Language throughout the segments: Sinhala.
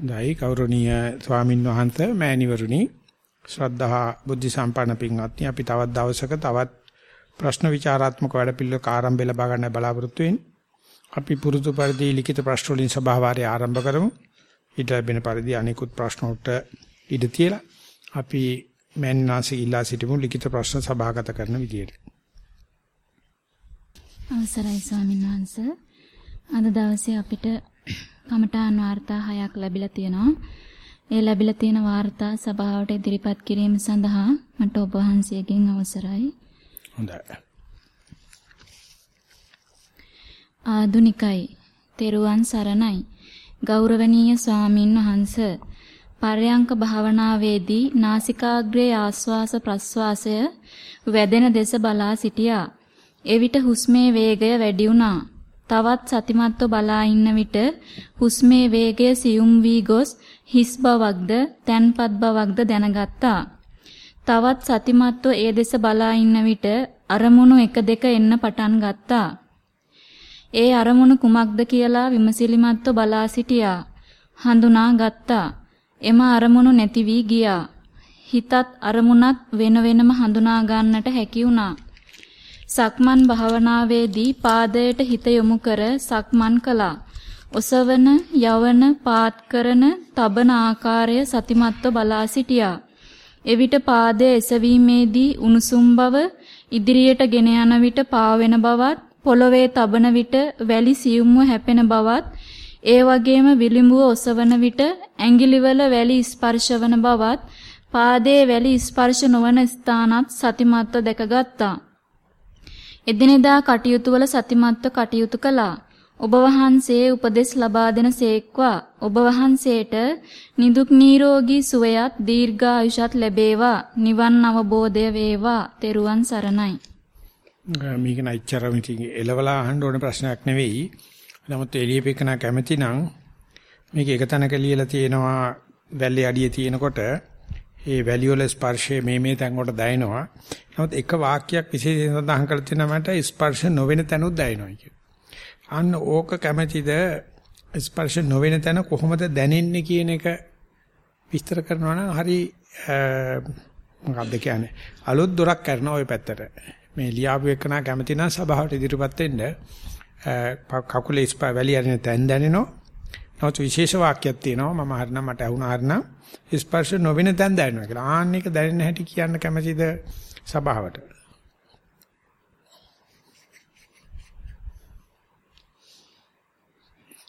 දෛ ගෞරවනීය ස්වාමින් වහන්සේ මෑණිවරුනි ශ්‍රද්ධා බුද්ධ සම්පන්න පින්වත්නි අපි තවත් දවසක තවත් ප්‍රශ්න විචාරාත්මක වැඩපිළිවෙලක ආරම්භය ලබා ගන්න බලාපොරොත්තු වෙන්නේ. අපි පුරුදු පරිදි ලිඛිත ප්‍රශ්න වලින් සභාවාරය ආරම්භ කරමු. ඊට ලැබෙන පරිදි අනිකුත් ප්‍රශ්න වලට ඉඩ තියලා අපි මෑණිනාසී ඉල්ලා සිටිමු ලිඛිත ප්‍රශ්න සභාගත කරන විදියට. අවසරයි ස්වාමීන් වහන්සේ. අද දවසේ අපිට කමඨාන් වාර්තා හයක් ලැබිලා තියෙනවා. ඒ ලැබිලා තියෙන වාර්තා සභාවට ඉදිරිපත් කිරීම සඳහා මට ඔබ වහන්සේගෙන් අවසරයි. හොඳයි. ආදුනිකයි. තෙරුවන් සරණයි. ගෞරවනීය ස්වාමින් වහන්ස පර්යංක භාවනාවේදී නාසිකාග්‍රේ ආස්වාස ප්‍රස්වාසය වැදෙන දෙස බලා සිටියා. එවිට හුස්මේ වේගය වැඩි වුණා. තවත් සතිමත්ව බලා ඉන්න විට හුස්මේ වේගය සියුම් වී ගොස් හිස් බවක්ද තැන්පත් බවක්ද දැනගත්තා. තවත් සතිමත්ව ඒ දෙස බලා ඉන්න විට අරමුණු එක දෙක එන්න පටන් ගත්තා. ඒ අරමුණු කුමක්ද කියලා විමසිලිමත්ව බලා සිටියා. හඳුනා ගත්තා. එම අරමුණු නැති වී ගියා. හිතත් අරමුණත් වෙන වෙනම හඳුනා ගන්නට හැකි වුණා. සක්මන් භාවනාවේදී පාදයට හිත යොමු කර සක්මන් කළා. ඔසවන, යවන, පාත් කරන, තබන ආකාරය සතිමත්ව බලා සිටියා. එවිට පාදයේ එසවීමේදී උණුසුම් බව, ඉදිරියට ගෙන යන විට පාවෙන බවත්, පොළවේ තබන විට වැලි සියුම්ව හැපෙන බවත්, ඒ වගේම විලිඹුව ඔසවන විට ඇඟිලිවල වැලි ස්පර්ශවන බවත්, පාදයේ වැලි ස්පර්ශ නොවන ස්ථානත් සතිමත්ව දැකගත්තා. එදිනෙදා කටයුතු වල සතිමත්ව කටයුතු කළා. ඔබ වහන්සේ උපදෙස් ලබා දෙන සේක්වා. ඔබ වහන්සේට නිදුක් නිරෝගී සුවයත් දීර්ඝායුෂත් ලැබේවා. නිවන් අවබෝධය වේවා. තෙරුවන් සරණයි. මේක නයිචර මිටිං එලවලා අහන්න ඕන ප්‍රශ්නයක් නෙවෙයි. නමුත් එළියපෙකන කැමැති නම් මේක එක තැනක ලියලා තියෙනවා වැල්ලේ අඩිය තියෙනකොට ඒ වැලිය වල ස්පර්ශය මේ මේ තැන් වලට දැනෙනවා. නමුත් එක වාක්‍යයක් විශේෂයෙන් සඳහන් කරලා තියෙනවා මට ස්පර්ශ නොවන තැනුත් දැනෙනවා කියන. අන්න ඕක කැමැතිද ස්පර්ශ නොවන තැන කොහොමද දැනෙන්නේ කියන එක විස්තර කරනවා නම් හරි මොකක්ද කියන්නේ අලුත් දොරක් කරන ওই පැත්තට. මේ ලියාපු එකනා කැමති නම් සභාවට ඉදිරිපත් වෙන්න කකුලේ ස්පා වැලිය අරින තැන් දැනෙනවා. නමුත් විශේෂ වාක්‍යයක් තියෙනවා මම හරිනම් මට ඇහුණා හරිනම් ස්පර්ශ නොවෙන තැන් දැනෙනවා කියලා. ආන්න එක දැනෙන්න හැටි කියන්න කැමතිද සභාවට?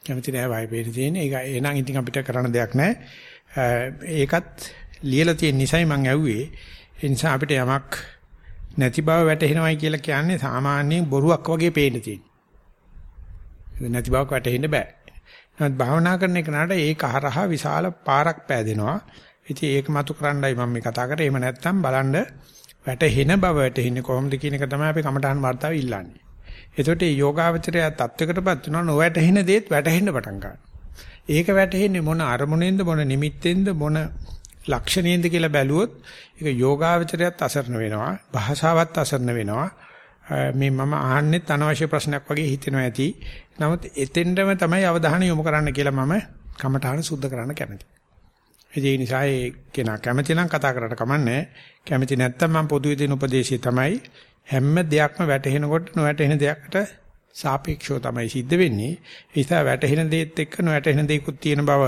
කැමති නෑ වයිපේට තියෙන. ඒක එහෙනම් ඉතින් අපිට කරන්න දෙයක් නෑ. ඒකත් ලියලා තියෙන නිසයි මම ඇහුවේ. ඒ නිසා අපිට යමක් නැති බව වැටහෙනවයි කියලා කියන්නේ සාමාන්‍යයෙන් බොරුවක් වගේ පේන්න තියෙනවා. නැති බවක් වැටහෙන්න බෑ. නමුත් භාවනා කරන එක නට ඒක හරහා විශාල පාරක් පෑදෙනවා. ඉතින් ඒක මතු කරන්නයි මම මේ කතා කරේ. එහෙම නැත්නම් බලන්න වැටෙන බව වැටෙන්නේ කොහොමද කියන එක තමයි අපි කමඨහන් වර්තාව ඉල්ලන්නේ. එතකොට මේ යෝගාවචරය තත්වයකටපත් වෙනවා නොවැටෙන දේත් වැටෙන්න පටන් ගන්නවා. ඒක වැටෙන්නේ මොන අරමුණෙන්ද මොන නිමිත්තෙන්ද මොන ලක්ෂණයෙන්ද කියලා බැලුවොත් ඒක යෝගාවචරයත් අසරණ වෙනවා. භාෂාවත් අසරණ වෙනවා. මේ මම අහන්නෙත් අනවශ්‍ය ප්‍රශ්නයක් වගේ හිතෙනවා ඇති. නමුත් එතෙන්ටම තමයි අවධානය යොමු කරන්න කියලා මම කමඨාන සුද්ධ කරන්න කැමතියි. ඒ නිසා ඒ කෙනා කැමති නම් කතා කරලා කමන්නේ. කැමති නැත්නම් මම පොදුවේ දෙන උපදේශය තමයි හැම දෙයක්ම වැටහෙනකොට නොවැටහෙන දෙයකට සාපේක්ෂව තමයි සිද්ධ වෙන්නේ. ඒ නිසා වැටහෙන දේත් එක්ක නොවැටහෙන දේකුත් තියෙන බව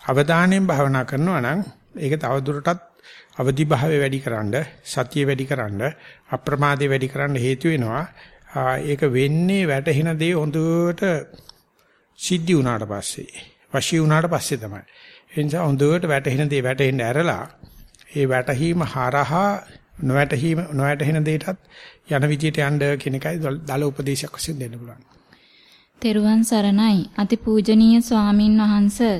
අවධානයෙන් භාවනා කරනවා නම් ඒක තවදුරටත් අවදි භාවය වැඩිකරනද සතිය වැඩිකරනද අප්‍රමාදේ වැඩිකරන්න හේතු වෙනවා. ඒක වෙන්නේ වැටහෙන දේ හොඳට සිද්ධි වුණාට පස්සේ වශී වුණාට පස්සේ තමයි. ඒ නිසා හොඳට වැටහෙන දේ වැටෙන්න ඇරලා ඒ වැටහීම හරහා නොවැටහීම නොවැටහෙන දේටත් යන විදියට යන්න කියන එකයි දල උපදේශයක් වශයෙන් දෙන්න පුළුවන්. තෙරුවන් සරණයි අතිපූජනීය ස්වාමින් වහන්සේ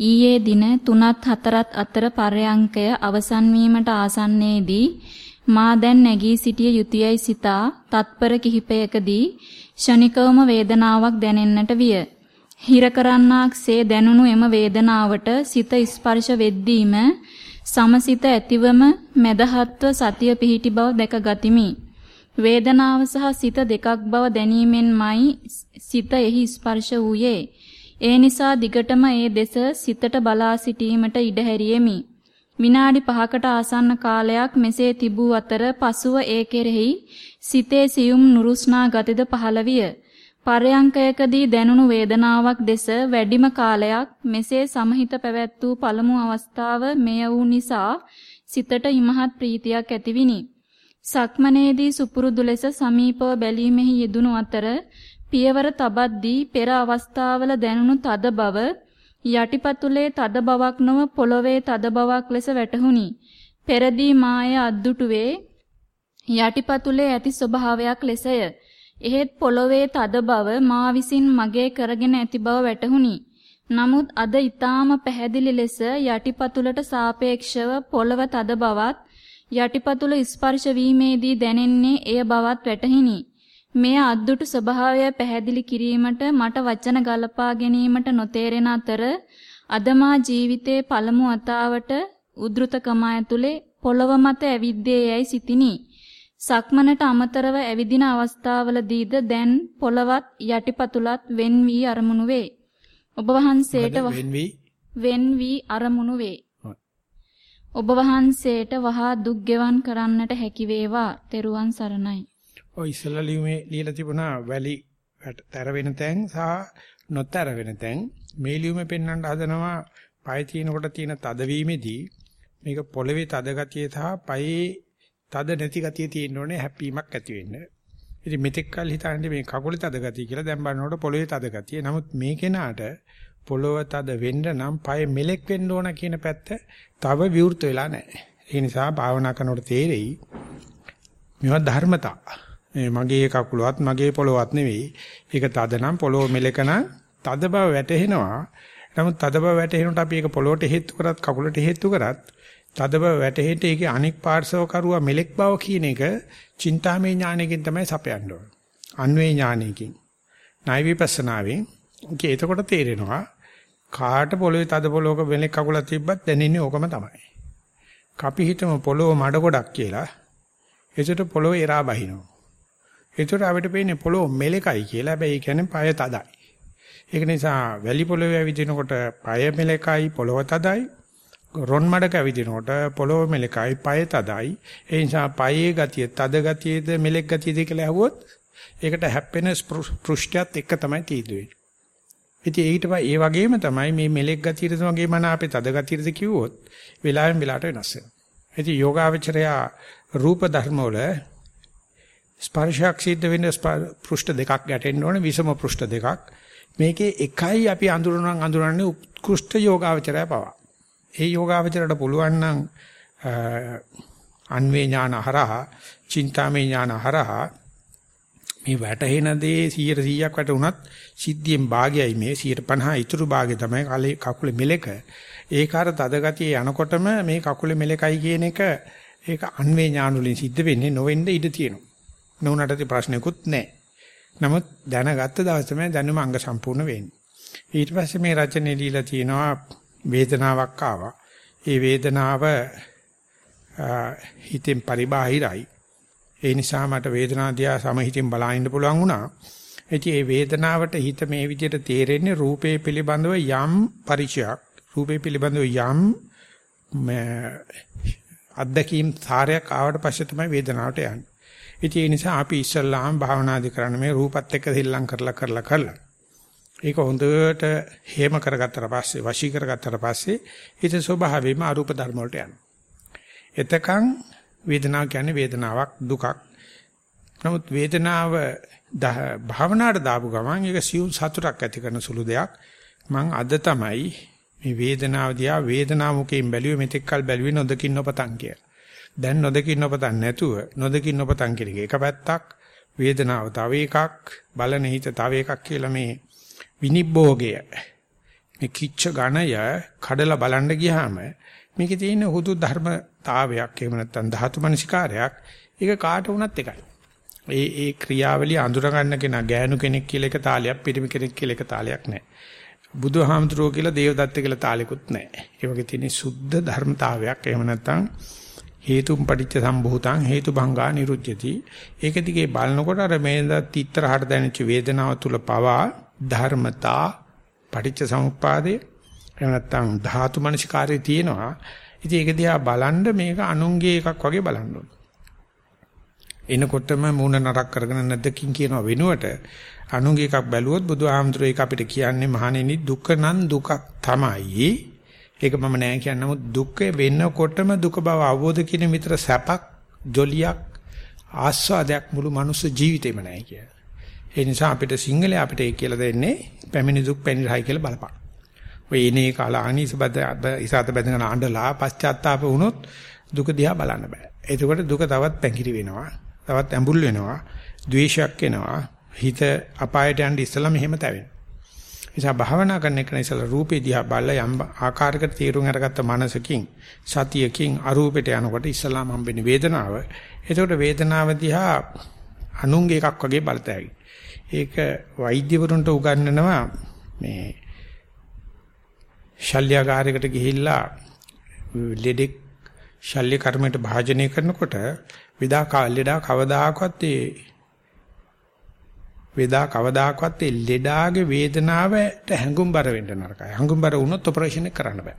ඊයේ දින 3ත් 4ත් අතර පරයන්කය අවසන් වීමට ආසන්නයේදී මා දැන් නැගී සිටිය යුතුයයි සිතා තත්පර කිහිපයකදී ෂණිකවම වේදනාවක් දැනෙන්නට විය. හිර කරන්නාක්සේ දැනුණු එම වේදනාවට සිත ස්පර්ශ වෙද්දීම සමසිත ඇතිවම මදහත්ව සතිය පිහිටි බව දැක ගතිමි. වේදනාව සහ සිත දෙකක් බව දැනීමෙන්මයි සිත එහි ස්පර්ශ වූයේ. ඒ නිසා දිගටම ඒ දෙස සිතට බලා සිටීමට ඉඩ හැරියෙමි. විනාඩි 5කට ආසන්න කාලයක් මෙසේ තිබූ අතර පසුව ඒ කෙරෙහි සිතේ සියුම් නුරුස්නා ගතිද පහළ විය. පරයන්කයකදී දැනුණු වේදනාවක් දෙස වැඩිම කාලයක් මෙසේ සමහිත පැවැත් වූ පළමු අවස්ථාව මෙය වූ නිසා සිතට ඉමහත් ප්‍රීතියක් ඇතිවිනි. සක්මනේදී සුපුරුදු ලෙස සමීපව බැලීමෙහි යෙදුණු අතර පියවර තබද්දී පෙර අවස්ථාවල දැනුණු තද බව යටිපතුලේ තද බවක් නොව පොළවේ තද බවක් ලෙස වැටහුණි. පෙරදී මාය අද්දුටුවේ යටිපතුලේ ඇති ස්වභාවයක් ලෙසය. එහෙත් පොළවේ තද බව මා විසින් මගේ කරගෙන ඇති බව වැටහුණි. නමුත් අද ඊටාම පැහැදිලි ලෙස යටිපතුලට සාපේක්ෂව පොළව තද බවත් යටිපතුල ස්පර්ශ වීමේදී දැනෙන්නේ එය බවත් වැටහිනි. මෙය අද්දුටු ස්වභාවය පැහැදිලි කිරීමට මට වචන ගලපා ගැනීමට නොතේරෙන අතර අදමා ජීවිතයේ පළමු වතාවට උද්ෘතකම ඇතුලේ පොළව මත ඇවිද්දේ යයි සිතිනි. සක්මනට අමතරව ඇවිදින අවස්ථාවලදීද දැන් පොළවත් යටිපතුලත් වෙන් වී අරමුණු වේ. ඔබ වහන්සේට වෙන් වී අරමුණු වේ. ඔබ වහන්සේට වහා දුක් ගෙවන් කරන්නට හැකි වේවා. තෙරුවන් සරණයි. ඔය ඉස්සලා ලියුමේ ලියලා තිබුණා වැලි තර වෙන තැන් සහ නොතර වෙන තැන්. මේ ලියුමේ පෙන්වන්න හදනවා පය තිනකොට තියෙන තදවීමේදී මේක පොළවේ තද ගතිය සහ පයේ තද නැති ගතිය තියෙන්න ඕනේ හැප්පීමක් ඇති වෙන්න. ඉතින් මෙතෙක් කල් හිතන්නේ මේ කකුලේ තද ගතිය කියලා දැන් බලනකොට පොළවේ තද ගතිය. නමුත් මේ කෙනාට පොළව තද වෙන්න නම් පය මෙලෙක් වෙන්න ඕන කියන පැත්ත තව විවෘත වෙලා නැහැ. ඒ නිසා භාවනා කරනකොට තේරෙයි මේවා ධර්මතා. මගේ කකුලවත් මගේ පොළවත් නෙවෙයි. ඒක තද නම් පොළොව මෙලකන තද බව වැටහෙනවා. නමුත් තද බව වැටහෙනකොට අපි ඒක පොළොවට හේතු කරත් කකුලට හේතු කරත් තද බව වැටහෙට ඒකේ අනික් පාර්ශව කරුවා මෙලෙක් බව කියන එක චින්තාමය ඥානයකින් තමයි සපයන්න ඕන. අන්වේ ඥානයකින්. ණය විපස්සනාවෙන් ඒක එතකොට තේරෙනවා කාට පොළවේ තද පොළොවක මෙලෙක් කකුලක් තිබ්බත් දැනෙන්නේ ඕකම තමයි. අපි හිතමු පොළොව මඩ ගොඩක් කියලා. ඒකට පොළොව එරා බහිනවා. ඒතර අපිට පේන්නේ පොළොව මෙලකයි කියලා. හැබැයි ඒ කියන්නේ පය තදයි. ඒක නිසා වැලි පොළොවේ ඇවිදිනකොට පය මෙලකයි පොළොව තදයි. රොන් මඩක ඇවිදිනකොට පොළොව මෙලකයි පය තදයි. ඒ නිසා පයේ ගතිය තද ගතියද මෙලෙක් ගතියද කියලා අහුවොත් ඒකට හැප්පෙන පෘෂ්ඨයත් එක තමයි තීදුවේ. ඉතින් ඊට පස්සේ ඒ වගේම තමයි මේ මෙලෙක් ගතියද වගේ මන අපේ තද ගතියද කිව්වොත් වෙලාවෙන් වෙලාවට වෙනස් වෙනවා. ඉතින් යෝගාවචරයා රූප ධර්ම වල ස්පර්ශයක් සිද්ධ වෙන පෘෂ්ඨ දෙකක් ගැටෙන්න ඕනේ විෂම පෘෂ්ඨ දෙකක්. මේකේ එකයි අපි අඳුරන අඳුරන්නේ උත්කෘෂ්ඨ යෝගාවචරය පවා. ඒ යෝගාවචරයට පුළුවන් නම් අන්වේ ඥාන හරහා, චින්තාමේ ඥාන හරහා මේ වැටහෙන දේ 100%ක් වැටුණත් සිද්ධියෙන් භාගයයි මේ 150 ඉතුරු භාගය තමයි කලේ කකුලේ මෙලක. ඒක අර තද ගතිය යනකොටම මේ කකුලේ මෙලකයි කියන එක ඒක අන්වේ ඥාන වලින් සිද්ධ වෙන්නේ නොවෙන්න ඉඩ තියෙනවා. නොඋනට ප්‍රශ්නකුත් නැහැ. නමුත් දැනගත්ත දවස් තමයි දැනුම අංග සම්පූර්ණ වෙන්නේ. ඊට පස්සේ මේ රචනයේ දීලා තියෙනවා වේදනාවක් ආවා. ඒ වේදනාව හිතෙන් පරිබාහිරයි. ඒ නිසා මට වේදනාව දිහා සමහිතින් බලන්න පුළුවන් වුණා. ඉතින් මේ වේදනාවට හිත මේ විදිහට තේරෙන්නේ රූපේ පිළිබඳව යම් පරිචයක්, රූපේ පිළිබඳව යම් අත්දැකීම් සාරයක් ආවට පස්සේ තමයි වේදනාවට යන්නේ. ඉතින් ඒ නිසා අපි ඉස්සල්ලාම භාවනාදි කරන්න මේ රූපත් එක්ක දෙල්ලම් කරලා කරලා කරලා. ඒක හොඳට හේම කරගත්තට පස්සේ වශී කරගත්තට පස්සේ හිත ස්වභාවයෙන්ම අරූප ධර්ම වලට යනවා. එතකන් වේදනාව කියන්නේ වේදනාවක් දුකක්. නමුත් වේදනාව භාවනාවට දාපු ගමන් ඒක සියුම් සතුටක් ඇති කරන සුළු දෙයක්. මං අද තමයි මේ වේදනාව දිහා වේදනාව මුකෙන් බැලුවේ මෙතෙක් කල බැලුවේ නොදකින් නොපතන් කියලා. දැන් නොදකින් නොපතන් නැතුව නොදකින් නොපතන් කියන එක පැත්තක් වේදනාව තව එකක් බලන හිත තව එකක් කියලා මේ විනිබ්බෝගය මේ කිච්ච ගණය කඩලා බලන්න ගියාම මේකේ තියෙන හුදු ධර්මතාවයක් එහෙම නැත්නම් ධාතු මනසිකාරයක් ඒක කාට වුණත් එකයි. ඒ ඒ ක්‍රියාවලිය අඳුර ගන්න කෙනා ගෑනු කෙනෙක් කියලා එක තාලයක් පිරිමි කෙනෙක් කියලා එක තාලයක් නැහැ. බුදුහාමුදුරුවෝ කියලා දේවදත්ත කියලා තාලෙකුත් නැහැ. ඒ වගේ තියෙන සුද්ධ ධර්මතාවයක් එහෙම නැත්නම් හේතුම් පටිච්ච සම්භූතං හේතු භංගා නිරුද්ධති ඒක දිගේ බලනකොට අර මේ තිත්තරහට දැනෙච්ච වේදනාව තුල පවා ධර්මතා පටිච්ච සමුප්පාදය එහෙම නැත්නම් ධාතු මනසිකාරය තියෙනවා. ඉතින් ඒක දිහා බලන්න මේක අනුන්ගේ එකක් වගේ බලන්න ඕන. එනකොටම මූණ නරක් කරගෙන නැද්දකින් කියනවා වෙනුවට අනුන්ගේ එකක් බැලුවොත් බුදුහාමුදුරේ ඒක අපිට කියන්නේ මහණෙනි දුක නම් දුකක් තමයි. ඒක මම නෑ කියන්නේ නමුත් දුක වෙනකොටම දුක බව අවබෝධ කිරීම විතර සැපක් ජොලියක් ආස්වාදයක් මුළු මනුස්ස ජීවිතේම නෑ කිය. ඒ නිසා අපිට සිංහලයේ අපිට ඒක කියලා දෙන්නේ පැමිණි දුක් පැනිරහයි කියලා බලපන්. ඔය එනේ කාලානි ඉසබද ඉසాత බැඳගෙන අඬලා පශ්චාත්තාප වුණොත් දුක දිහා බලන්න බෑ. එතකොට දුක තවත් පැංගිරි වෙනවා. තවත් ඇඹුල් වෙනවා. ද්වේෂයක් එනවා. හිත අපායට යන්න ඉස්සලා මෙහෙම තැවෙනවා. නිසා භාවනා කරන එක නිසා රූපේ දිහා බලලා යම් ආකාරයකට තීරුම් අරගත්ත මනසකින් සතියකින් අරූපෙට යනකොට ඉස්සලාම හම්බෙන වේදනාව. එතකොට වේදනාව දිහා අනුන්ගේ එකක් වගේ බලතැයි. ඒක වෛද්‍යවරුන්ට උගන්වනවා මේ ශල්‍යගාරයකට ගිහිල්ලා ලෙඩෙක් ශල්‍ය කර්මයට භාජනය කරනකොට විදා ලෙඩා කවදාකවත් ඒ වේදා කවදාකවත් ඒ ලෙඩාගේ වේදනාවට හැඟුම්බර වෙන්න නරකයි. හැඟුම්බර වුණොත් ඔපරේෂන් එක කරන්න බෑ.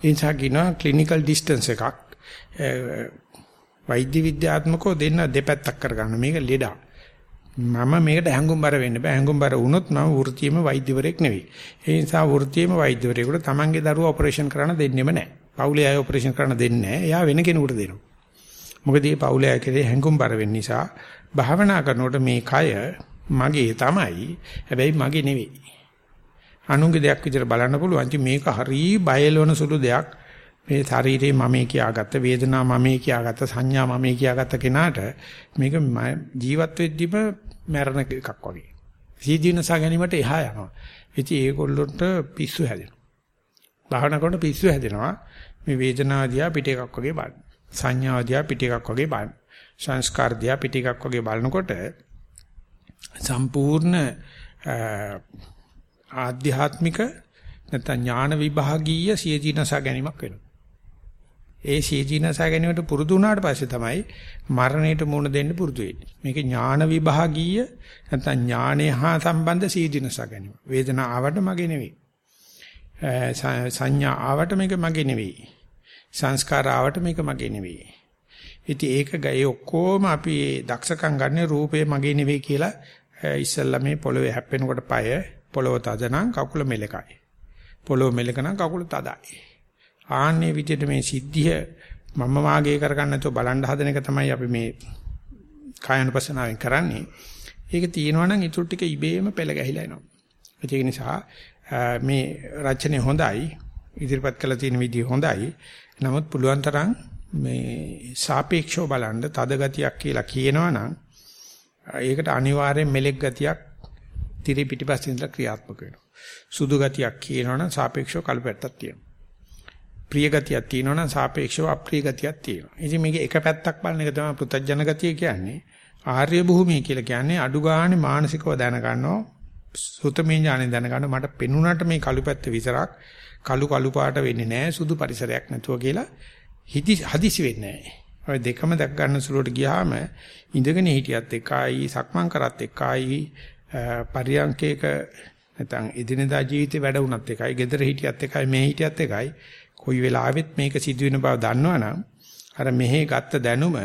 ඒ නිසා කියනවා ක්ලිනිකල් ඩිස්ටන්ස් එකක් වෛද්‍ය විද්‍යාත්මකව දෙන්න දෙපැත්තක් කරගන්න. මේක ලෙඩා. මම මේකට හැඟුම්බර වෙන්න බෑ. හැඟුම්බර වුණොත් මම වෘත්තියේම වෛද්‍යවරයෙක් නෙවෙයි. ඒ නිසා වෘත්තියේම වෛද්‍යවරයෙකුට තමන්ගේ දරුවා ඔපරේෂන් කරන්න දෙන්නෙම නැහැ. පවුලේ අය ඔපරේෂන් කරන්න දෙන්නේ නැහැ. එයා වෙන කෙනෙකුට දෙනවා. මොකද මේ පවුලේ අය කෙරේ හැඟුම්බර වෙන්න නිසා භාවනා කරනකොට මේ කය මගේ තමයි. හැබැයි මගේ නෙවෙයි. අනුන්ගේ දෙයක් විදිහට බලන්න පුළුවන්. ඉතින් මේක හරි බයලවන සුළු දෙයක්. මේ ශරීරේ මමේ කියාගත්ත වේදනා මමේ කියාගත්ත සංඥා මමේ කියාගත්ත කෙනාට මේක ජීවත් වෙද්දිම මරණ එකක් වගේ. සීදීනසා ගැනීමට එහා යනවා. ඉතින් ඒගොල්ලොන්ට පිස්සු හැදෙනවා. භාවනා කරනකොට පිස්සු හැදෙනවා. මේ වේදනාව දිහා පිට එකක් වගේ බලන්න. සංඥාව දිහා පිට එකක් වගේ බලන්න. සංස්කාර දිහා පිට එකක් වගේ බලනකොට සම්පූර්ණ ආධ්‍යාත්මික නැත්නම් ඥාන විභාගීය සියදීනස ගැනීමක් වෙනවා. ඒ සියදීනස ගැනීමට පුරුදු වුණාට පස්සේ තමයි මරණයට මුහුණ දෙන්න පුරුදු වෙන්නේ. මේක ඥාන විභාගීය නැත්නම් ඥානය හා සම්බන්ධ සියදීනස ගැනීම. වේදනාව ආවට මගේ නෙවෙයි. සංඥා ආවට මේක මගේ නෙවෙයි. සංස්කාර ආවට මේක මගේ නෙවෙයි. ඉතින් ඒක ගයි ඔක්කොම අපි දක්ෂකම් ගන්න රූපේ මගේ නෙවෙයි කියලා ඉස්සල්ලා මේ පොළවේ හැප්පෙනකොට পায় පොළව තදනම් කකුල මෙලකයි. පොළව මෙලකනම් කකුල තදයි. ආන්නේ විදිහට මේ සිද්ධිය මම වාගේ කරගන්න නැතුව බලන් හදන එක තමයි අපි මේ කායනුපසනාවෙන් කරන්නේ. ඒක තියෙනවා නම් ඊටු ටික ඉබේම පෙළ ගැහිලා එනවා. ඒක නිසා මේ රචනය හොඳයි. ඉදිරිපත් කළ තියෙන විදිහ හොඳයි. නමුත් පුළුවන් තරම් මේ සාපේක්ෂව බලන්න තද ගතියක් කියලා කියනවනම් ඒකට අනිවාර්යෙන් මෙලෙක් ගතියක් tiri පිටිපස්සින් ඉඳලා ක්‍රියාත්මක වෙනවා. සුදු ගතියක් කියනවනම් සාපේක්ෂව කල්පැත්තක් තියෙනවා. ප්‍රිය ගතියක් තියෙනවනම් සාපේක්ෂව අප්‍රිය ගතියක් තියෙනවා. ඉතින් මේක එක පැත්තක් බලන එක තමයි පෘථජන ගතිය කියන්නේ. ආර්ය භූමිය කියලා කියන්නේ අඩු ගානේ මානසිකව දැනගන්නවා. සුතමේ ඥානෙ දැනගන්න මට පෙනුනට මේ කළු පැත්ත විතරක් කළු කළු පාට වෙන්නේ නැහැ සුදු පරිසරයක් නැතුව කියලා හිදි හදිසි වෙන්නේ නැහැ. ඔය දෙකම දැක් ගන්න සුළුට ගියාම ඉඳගෙන හිටියත් එකයි සක්මන් කරත් එකයි පරියන්කේක නැත්නම් එදිනදා ජීවිතේ වැඩ වුණත් එකයි gedara හිටියත් එකයි මේ හිටියත් එකයි කොයි වෙලාවෙත් මේක සිදුවෙන බව දන්නවනම් අර මෙහි ගත්ත දැනුම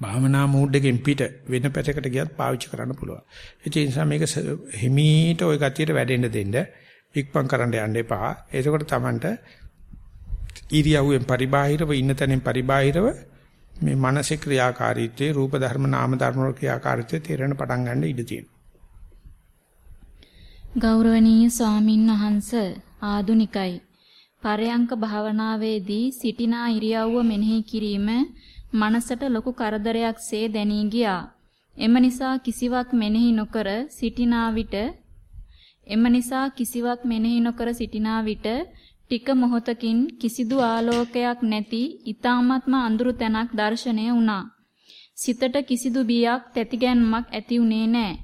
භාවනා මූඩ් එකෙන් පිට වෙන පැත්තකට ගියත් පාවිච්චි කරන්න පුළුවන්. ඒ නිසා මේක හිමීට ওই ගතියට වැඩෙන්න දෙන්න ඉක්මන් කරන්න යන්න එපා. එතකොට Tamanට ඉරියව්වෙන් පරිබාහිරව ඉන්න තැනින් පරිබාහිරව මේ මානසික ක්‍රියාකාරීත්වයේ රූප ධර්ම නාම ධර්ම වල ක්‍රියාකාරීත්වය තේරෙන පටන් ගන්න ඉඩ තියෙනවා. ගෞරවනීය ස්වාමින් වහන්ස ආදුනිකයි. පරයන්ක භාවනාවේදී සිටිනා ඉරියව්ව මෙනෙහි කිරීම මනසට ලොකු කරදරයක්සේ දැනී ගියා. එම නිසා කිසිවක් මෙනෙහි නොකර සිටිනා විට එම නිසා කිසිවක් මෙනෙහි නොකර සිටිනා විට ටික මොහොතකින් කිසිදු ආලෝකයක් නැති ඊ타ත්ම අඳුරු තැනක් දැర్శණය වුණා. සිතට කිසිදු බියක් තැතිගැන්මක් ඇති උනේ නැහැ.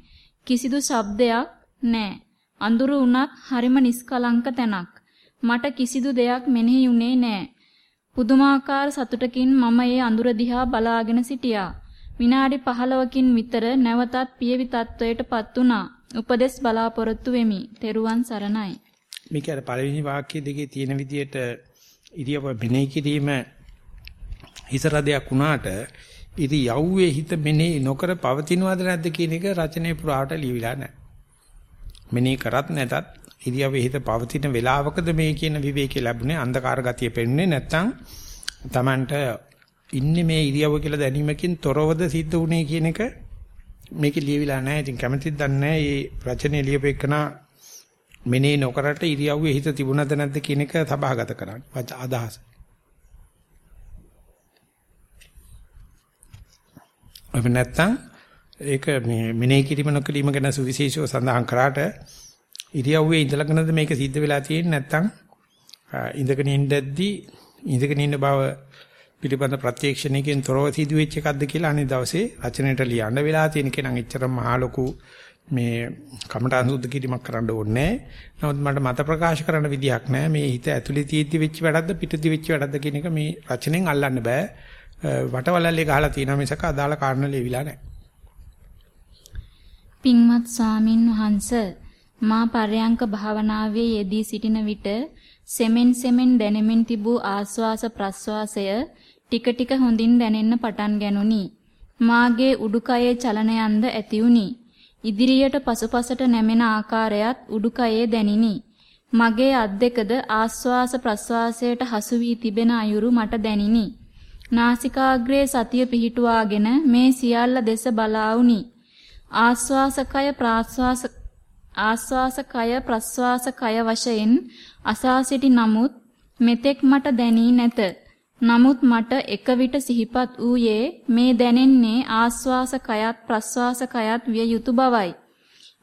කිසිදු ශබ්දයක් නැහැ. අඳුරු වුණත් හරිම නිස්කලංක තැනක්. මට කිසිදු දෙයක් මෙනෙහි වුණේ නැහැ. පුදුමාකාර සතුටකින් මම ඒ අඳුර දිහා බලාගෙන සිටියා. විනාඩි 15කින් විතර නැවතත් පියවි තත්වයට පත් වුණා. උපදෙස් බලාපොරොත්තු වෙමි. තෙරුවන් සරණයි. මේක අර පළවෙනි වාක්‍ය දෙකේ තියෙන විදිහට ඉරියව මෙනෙහි කිරීම හිසරදයක් වුණාට ඉරි යව්වේ හිත මෙනෙහි නොකර පවතිනවද නැද්ද කියන එක රචනයේ පුරාට ලියවිලා නැහැ. මෙනෙහි කරත් නැතත් ඉරියව්වේ හිත පවතින වෙලාවකද මේ කියන විවේකී ලැබුණේ අන්ධකාර ගතිය පෙන්න්නේ නැත්නම් Tamanට ඉන්නේ මේ ඉරියව්ව කියලා දැනීමකින් තොරවද සිද්ධ වුණේ කියන එක මේකේ ලියවිලා නැහැ. ඉතින් කැමතිද දන්නේ නැහැ. මේ රචනයේ ලියපෙකනා මෙනේ නොකරට ඉරියව්වේ හිත තිබුණද නැද්ද කියන එක සභාගත කරන්න. අදහස. ඔබ නැත්තම් ඒක මේ මෙනේ කිරීම නොකිරීම ගැන සුවිශේෂව සඳහන් කරාට ඉරියව්වේ ඉඳලාගෙනද මේක සිද්ධ වෙලා තියෙන්නේ නැත්තම් ඉඳගෙන ඉඳද්දී ඉඳගෙන ඉන්න බව පිළිබඳ ප්‍රත්‍යක්ෂණයකින් තොරව සිදුවෙච්ච එකක්ද කියලා අනේ දවසේ රචනයට ලියන්න වෙලා තියෙන කෙනා එච්චරම මහා ලොකු මේ කමඨාන් සුද්ධ කිරීමක් කරන්න ඕනේ නමුත් මට මත ප්‍රකාශ කරන්න විදියක් නැහැ. මේ හිත ඇතුලේ තියෙද්දි වෙච්ච වැඩක්ද පිටදි වෙච්ච වැඩක්ද කියන එක මේ රචනෙන් අල්ලන්න බෑ. වටවලල්ලේ ගහලා තියෙනවා මිසක අදාළ කාරණා ලියවිලා නැහැ. පින්වත් ස්වාමින් වහන්සේ මා පරයන්ක භාවනාවේ යෙදී සිටින විට සෙමෙන් සෙමෙන් දැනෙමින් තිබූ ආස්වාස ප්‍රස්වාසය ටික ටික හොඳින් දැනෙන්න පටන් ගැනුනි. මාගේ උඩුකයේ චලනයන්ද ඇති වුනි. ඉදිරියට පසුපසට නැමෙන ආකාරයත් උඩුකයේ දැනිනි. මගේ අත් දෙකද ආස්වාස ප්‍රස්වාසයට හසු වී තිබෙන අයුරු මට දැනිනි. නාසිකාග්‍රේ සතිය පිහිටුවාගෙන මේ සියල්ල දෙස බලා වුනි. ආස්වාසකය ප්‍රාස්වාස ආස්වාසකය ප්‍රස්වාසකය වශයෙන් අසා සිටි නමුත් මෙතෙක් මට දැනී නැත. නමුත් මට එක විට සිහිපත් වූයේ මේ දැනෙන්නේ ආස්වාස කයත් ප්‍රස්වාස කයත් විය යුතු බවයි.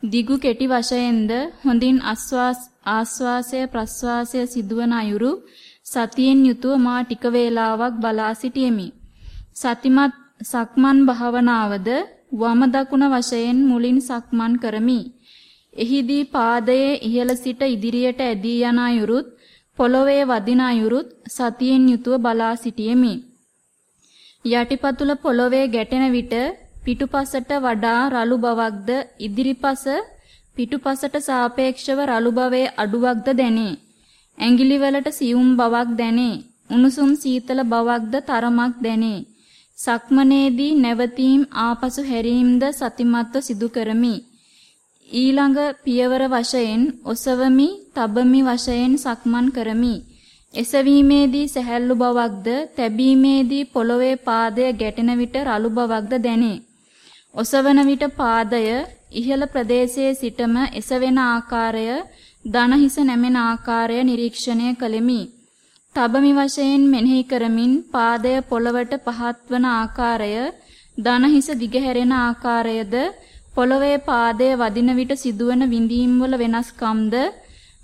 දිගු කෙටි වශයෙන්ද හොඳින් ආස්වාස් ආස්වාසය ප්‍රස්වාසය සිදුවන අයුරු සතියෙන් යුතුව මා ටික වේලාවක් බලා සිටියෙමි. සතිමත් සක්මන් භාවනාවද වම දකුණ වශයෙන් මුලින් සක්මන් කරමි. එහිදී පාදයේ ඉහළ සිට ඉදිරියට ඇදී යන අයුරුත් පොළොවේ වදින අයුරුත් සතියෙන් යුතුව බලා සිටියෙමි. යටිපතුල පොළොවේ ගැටෙන විට පිටුපසට වඩා රළු බවක්ද ඉදිරිපස පිටුපසට සාපේක්ෂව රළු භවයේ අඩුවක්ද දැනේ. ඇඟිලි වලට සියුම් බවක් දැනේ. උණුසුම් සීතල බවක්ද තරමක් දැනේ. සක්මනේදී නැවතීම් ආපසු හැරීම්ද සතිමත්ව සිදු කරමි. ඊළඟ පියවර වශයෙන් ඔසවමි, තබමි වශයෙන් සක්මන් කරමි. එසවීමේදී සැහැල්ලු බවක්ද, තැබීමේදී පොළවේ පාදය ගැටෙන විට රළු බවක්ද දැනේ. ඔසවන විට පාදය ඉහළ ප්‍රදේශයේ සිටම එසවෙන ආකාරය, දන හිස නැමෙන ආකාරය නිරීක්ෂණය කළෙමි. තබමි වශයෙන් මෙනෙහි කරමින් පාදය පොළවට පහත් වන ආකාරය, දන හිස දිගහැරෙන ආකාරයද පොළවේ පාදයේ වදින විට සිදුවන විඳීම් වල වෙනස්කම්ද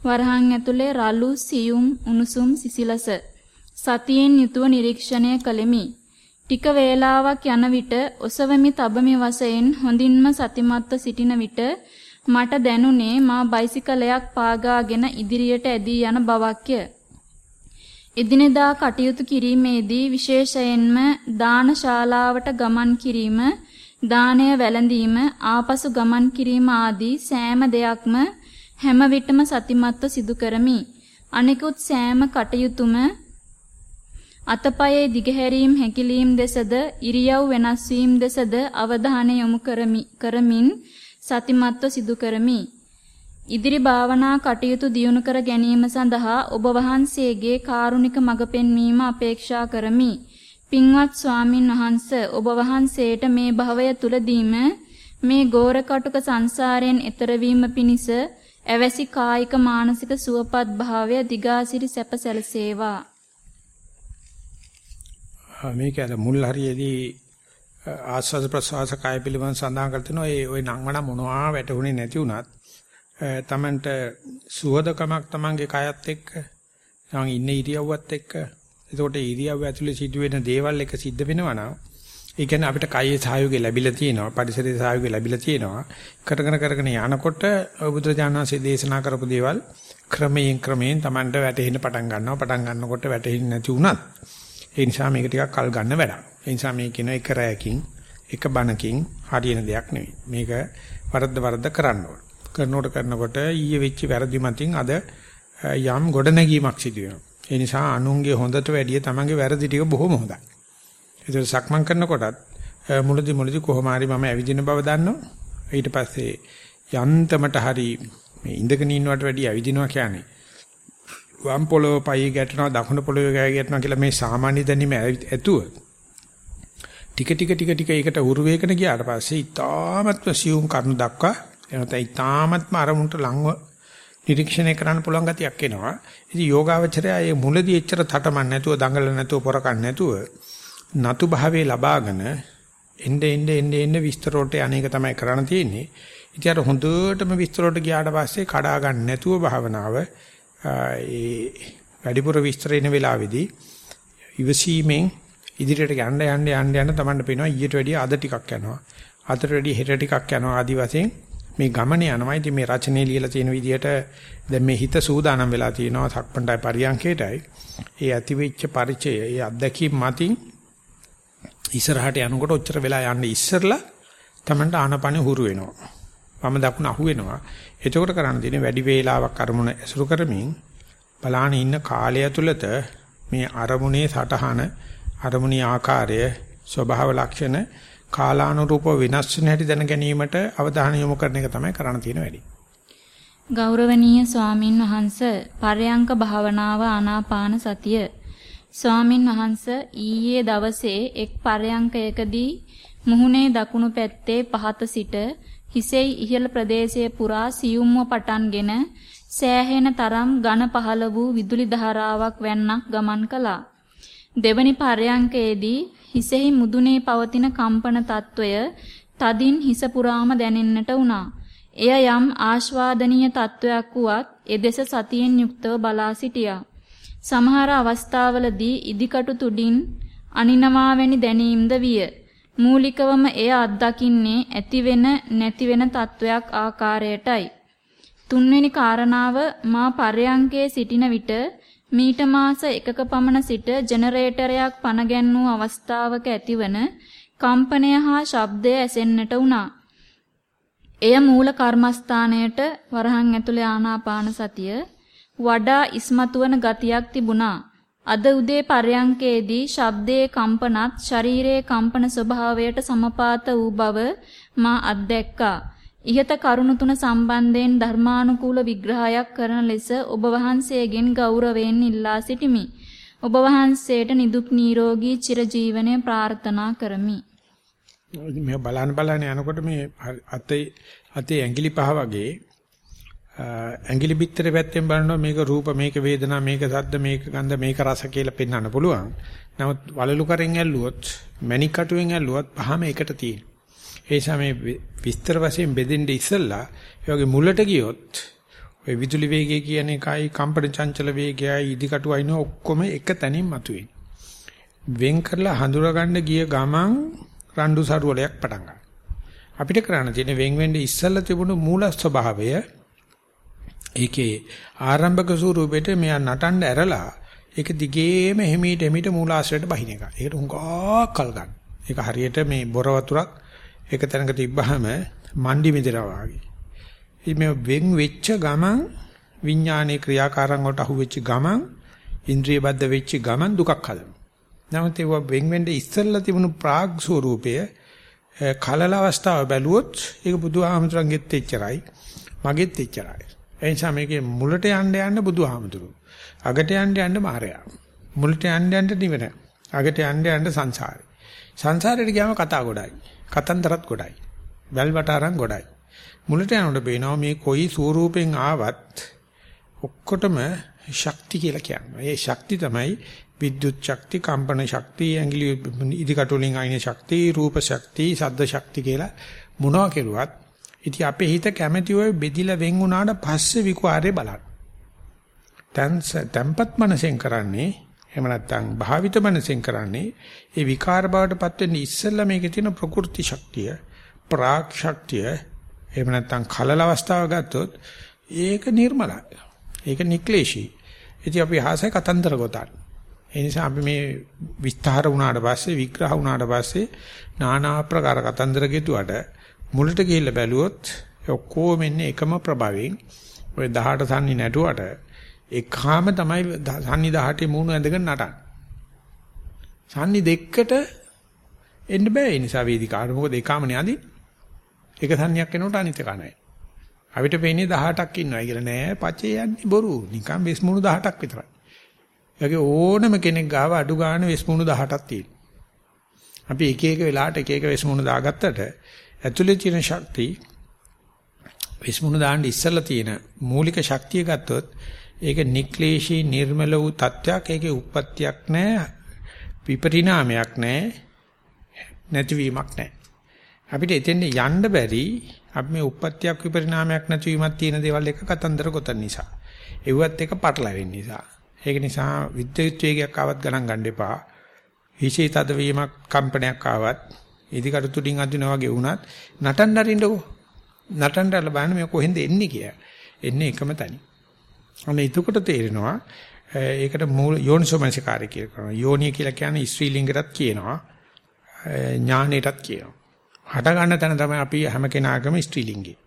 වරහන් ඇතුලේ රළු සියුම් උණුසුම් සිසිලස සතියෙන් යුතුව නිරීක්ෂණය කළෙමි. ටික වේලාවක් යන විට ඔසවමි තබමි වශයෙන් හොඳින්ම සතිමත්ව සිටින විට මට දැනුනේ මා බයිසිකලයක් පාගාගෙන ඉදිරියට ඇදී යන බවක්ය. එදිනෙදා කටයුතු කිරීමේදී විශේෂයෙන්ම දාන ශාලාවට ගමන් කිරීම දාණය වැළඳීම, ආපසු ගමන් කිරීම ආදී සෑම දෙයක්ම හැම විටම සතිමත්ව සිදු කරමි. අනිකුත් සෑම කටයුතුම අතපයේ දිගහැරීම් හැකිලීම් දෙසද ඉරියව් වෙනස් වීම දෙසද අවධානය යොමු කරමින් සතිමත්ව සිදු කරමි. ඉදිරි භාවනා කටයුතු දියුණු කර ගැනීම සඳහා ඔබ වහන්සේගේ කාරුණික මඟ පෙන්වීම අපේක්ෂා කරමි. පින්වත් ස්වාමින් වහන්ස ඔබ වහන්සේට මේ භවය තුලදීම මේ ගෝර කටුක සංසාරයෙන් එතර වීම පිණිස ඇවැසි කායික මානසික සුවපත් භාවය දිගාසිරි සැප සැලසේවා. මේක අර මුල් හරියේදී ආස්වාද ප්‍රසවාස කාය පිළිබඳ සඳහන් කර තිනවා. ඒ ওই නංවන මොනවා වැටුනේ නැති වුණත් තමන්ට සුවදකමක් තමන්ගේ කයත් එක්ක තමන් ඉන්නේ ඉරියව්වත් එක්ක එතකොට ඉරියව්ව ඇතුලේ සිදුවෙන දේවල් එක සිද්ධ වෙනවා නම් ඒ කියන්නේ අපිට කයේ සහයෝගය ලැබිලා තියෙනවා පරිසරයේ සහයෝගය ලැබිලා තියෙනවා. කරගෙන කරගෙන යනකොට බුදුරජාණන්සේ දේශනා කරපු දේවල් ක්‍රමයෙන් ක්‍රමයෙන් Tamanට වැටෙන්න පටන් ගන්නවා. පටන් ගන්නකොට වැටෙන්නේ නැති වුණත් ඒ නිසා මේක ටිකක් කල් ගන්න වැඩක්. ඒ නිසා මේ කියන එක රැයකින් එක බණකින් හරියන දෙයක් නෙවෙයි. මේක වරද්ද වරද්ද කරන්න ඕන. කරනකොට කරනකොට ඊයේ වෙච්ච වැරදි මතින් අද යම් ගොඩනැගීමක් සිදු වෙනවා. ඒ නිසා අනුන්ගේ හොඳට වැඩිය තමන්ගේ වැරදි ටික බොහොම හොඳයි. ඒතර සක්මන් කරනකොටත් මුලදි මුලදි කොහොම හරි මම ඇවිදින බව දන්නවා. ඊට පස්සේ යන්තමට හරි මේ ඉඳගෙන ඉන්නවට වැඩිය ඇවිදිනවා කියන්නේ වම් පොළොව පයි ගැටෙනවා දකුණු පොළොව ගැටෙනවා කියලා මේ සාමාන්‍ය දැනීම ඇතුව ටික ටික ටික ටික ඒකට උරු වේගන ගියාට පස්සේ ඊටාමත්ම සියුම් කරුණු දක්වා එනත ඊටාමත්ම අරමුණට ලංව නිරීක්ෂණය කරන්න පුළුවන් ගතියක් එනවා. ඉතින් යෝගාවචරය ඒ මුලදී එච්චර තටමන් නැතුව දඟල නැතුව පොරකන් නැතුව නතු භාවයේ ලබාගෙන එnde එnde එnde එnde විස්තරෝට අනේක තමයි කරන්න තියෙන්නේ. ඉතින් අර හොඳටම විස්තරෝට ගියාට පස්සේ කඩා ගන්න නැතුව භාවනාව ඒ වැඩිපුර විස්තරින වෙලාවේදී ඉවසීමෙන් ඉදිරියට යන්න යන්න යන්න යන්න තමයි පේනවා ඊට වැඩිය අද ටිකක් යනවා. අතට වැඩිය හෙට ටිකක් යනවා ආදි වශයෙන් මේ ගමනේ යනවා. ඉතින් මේ රචනයේ ලියලා තියෙන විදිහට දැන් මේ හිත සූදානම් වෙලා තියෙනවා සක්පණ්ඩයි පරියන්කේටයි. ඒ ඇතිවෙච්ච ಪರಿචය, ඒ අත්දැකීම් මතින් ඉස්සරහට යනකොට ඔච්චර වෙලා යන්න ඉස්සරලා Tamanට ආනපන හුරු වෙනවා. වම දකුණ අහු වෙනවා. එතකොට කරන්න තියෙන්නේ වැඩි වේලාවක් අරමුණ ඇසුරු කරමින් බලාන ඉන්න කාලය තුළත මේ අරමුණේ සටහන අරමුණේ ආකාරය ස්වභාව ලක්ෂණ කාලානුරූපව වෙනස් වෙන හැටි දැන ගැනීමට අවධානය යොමු කරන එක තමයි කරන්න තියෙන වැඩි. ගෞරවනීය ස්වාමින් වහන්ස පරයන්ක භාවනාව ආනාපාන සතිය ස්වාමින් වහන්ස ඊයේ දවසේ එක් පරයන්කයකදී මුහුණේ දකුණු පැත්තේ පහත සිට හිසෙහි ඉහළ ප්‍රදේශයේ පුරා සියුම්ව පටන්ගෙන සෑහෙන තරම් ඝන පහළ වූ විදුලි ධාරාවක් වැන්නක් ගමන් කළා. දෙවනි පරයන්කයේදී හිසෙහි මුදුනේ පවතින කම්පන తত্ত্বය තදින් හිස පුරාම දැනෙන්නට වුණා. එය යම් ආස්වාදනීය తত্ত্বයක් වුවත් එදෙස සතියෙන් යුක්තව බලා සිටියා. සමහර අවස්ථාවලදී ඉදිකටු තුඩින් අනිනවා වැනි දැනීමද විය. මූලිකවම එය අත්දකින්නේ ඇතිවෙන නැතිවෙන తত্ত্বයක් ආකාරයටයි. තුන්වෙනි කාරණාව මා පරයන්කේ සිටින විට මීට මාස එකක පමණ සිට ජෙනරේටරයක් පණ ගැන්වූ අවස්ථාවක ඇතිවන කම්පනය හා ශබ්දය ඇසෙන්නට වුණා. එය මූල කර්මස්ථානයට වරහන් ඇතුළේ ආනාපාන සතිය වඩා ඉස්මතු වන ගතියක් තිබුණා. අද උදේ පර්යංකයේදී ශබ්දයේ කම්පනත් ශරීරයේ කම්පන ස්වභාවයට සමපාත වූ බව මා අත්දැක්කා. ইহත කරුණු තුන සම්බන්ධයෙන් ධර්මානුකූල විග්‍රහයක් කරන ලෙස ඔබ වහන්සේගෙන් ගෞරවයෙන් ඉල්ලා සිටිමි. ඔබ වහන්සේට නිදුක් නිරෝගී චිරජීවනය ප්‍රාර්ථනා කරමි. මේ බලන්න බලන්න යනකොට මේ අතේ අතේ ඇඟිලි පහ වගේ ඇඟිලි පිටතේ පැත්තෙන් බලනවා මේක රූප මේක වේදනා මේක සද්ද මේක ගන්ධ මේක රස කියලා පෙන්වන්න පුළුවන්. නමුත් වලලු කරෙන් ඇල්ලුවොත් මණික් කටුවෙන් ඇල්ලුවොත් පහම එකට තියෙන. ඒ නිසා මේ විස්තර වශයෙන් බෙදෙන්න ඉස්සෙල්ලා ඒ වගේ මුලට ගියොත් ඔය විදුලි වේගය කියන එකයි කම්පන චංචල වේගයයි ඉදි කටුවයින ඔක්කොම එක තැනින් මතුවේ. වෙන් කරලා හඳුරගන්න ගිය ගමන් රණ්ඩු සරුවලයක් පටන් ගන්නවා. අපිට කරන්න තියෙන වෙන් වෙන්න ඉස්සෙල්ලා තිබුණු මූල ස්වභාවය ඒකේ ආරම්භක ස්වරූපෙට මෙයා නටන්න ඇරලා ඒක දිගේම එහිමීට එහිමීට මූලාශ්‍රයට බහින එක. ඒකට හුඟා කල් ගන්න. ඒක හරියට මේ බොර වතුරක් එක තැනක තිබ්බහම මණ්ඩි මෙදලා වගේ. ඉතින් මේ වෙන් වෙච්ච ගමන් විඥානයේ ක්‍රියාකාරම් වලට අහු වෙච්ච ගමන් ඉන්ද්‍රිය බද්ධ වෙච්ච ගමන් දුකක් හදනවා. නමුත් ඒක වෙන් වෙන්න ඉස්සෙල්ලා තිබුණු ප්‍රාග් ස්වරූපය කලල අවස්ථාව බැලුවොත් ඒක බුදුහාමුදුරන්ගෙත් එච්චරයි මගෙත් එච්චරයි. ඒ නිසා මේකේ මුලට යන්න යන්න බුදුහාමුදුරු. අගට යන්න යන්න මායя. මුලට යන්න යන්න නිවන. අගට යන්න යන්න සංසාරේ. සංසාරේට ගියාම කතා ගොඩයි. කතන්දරත් ගොඩයි. වැල්වටාරම් ගොඩයි. මුලට යනකොට බේනවා මේ කොයි ස්වරූපෙන් ආවත් ඔක්කොටම ශක්ති කියලා කියනවා. ඒ ශක්ති තමයි විද්‍යුත් ශක්ති, කම්පන ශක්ති, ඇඟිලි ඉදිකටු වලින් ආින ශක්ති, රූප ශක්ති, ශබ්ද ශක්ති කියලා මොනවා කෙරුවත් ඉතින් අපේ හිත කැමැති ඔය බෙදිලා වෙන් වුණාට පස්සේ විකාරේ බලන්න. දැන් tempat මනසෙන් කරන්නේ එහෙම නැත්නම් භාවිත මනසෙන් කරන්නේ ඒ විකාර බවටපත් වෙන්න ඉස්සෙල්ලා මේකේ තියෙන ප්‍රකෘති ශක්තිය, ප්‍රාක් ශක්තිය එහෙම නැත්නම් කලල අවස්ථාව ගත්තොත් ඒක නිර්මලයි. ඒක නික්ලේශී. ඉතින් අපි ආසයි කතන්දර ගොතන. ඒ නිසා අපි මේ විස්තර වුණාට පස්සේ විග්‍රහ වුණාට පස්සේ নানা ආකාර කතන්දර ගෙතුවට මුලට ගිහිල්ලා බැලුවොත් ඒ ඔක්කොම එන්නේ එකම ප්‍රභාවයෙන්. ඔය 18 සන්නි නැටුවට එකම තමයි සන්නි 18 මූණු ඇඳගෙන නටන්නේ. සන්නි දෙකකට එන්න බෑ ඒ නිසා වේදිකාවට. මොකද ඒකමනේ අදින්. එක සන්නියක් එනකොට අනිත් එක නැහැ. අපිට පේන්නේ 18ක් ඉන්නවා කියලා නෑ. පචේ යන්නේ බොරු. නිකන් වෙස් මුණු 18ක් විතරයි. ඒකේ ඕනම කෙනෙක් ගාව අඩු ගන්න වෙස් මුණු 18ක් තියෙනවා. අපි එක එක වෙලාවට එක එක වෙස් මුණු දාගත්තට ඇතුලේ තියෙන ශක්තිය වෙස් මුණු දාන්න ඉස්සලා තියෙන මූලික ශක්තිය ගත්තොත් ඒක නික්ලේශී නිර්මල වූ තත්වයක් ඒකේ උප්පත්තියක් නැහැ විපරිණාමයක් නැහැ නැතිවීමක් නැහැ අපිට එතෙන් යන්න බැරි අපි මේ උප්පත්තියක් විපරිණාමයක් නැතිවීමක් තියෙන දේවල් එක කතන්දර ගොතන නිසා. ඒවත් එක පටලැවෙන නිසා. ඒක නිසා විද්‍යුත් වේගයක් ආවත් ගණන් ගන්න එපා. හිසේ තදවීමක් කම්පනයක් ආවත් ඉදිකට තුඩින් අදිනා වගේ වුණත් නටන්න අරින්නකෝ. නටන්න බලන්න මේ කොහෙන්ද එන්නේ කියලා. එන්නේ එකම තැනින්. අනේ එතකොට තේරෙනවා ඒකට මූල යෝනිසෝමනසිකාරය කියලා කරනවා. යෝනිය කියලා කියන්නේ ස්ත්‍රී ලිංගයටත් කියනවා. ඥානෙටත් කියනවා. හට ගන්න තැන තමයි අපි හැම කෙනාගම ස්ත්‍රී ලිංගේ.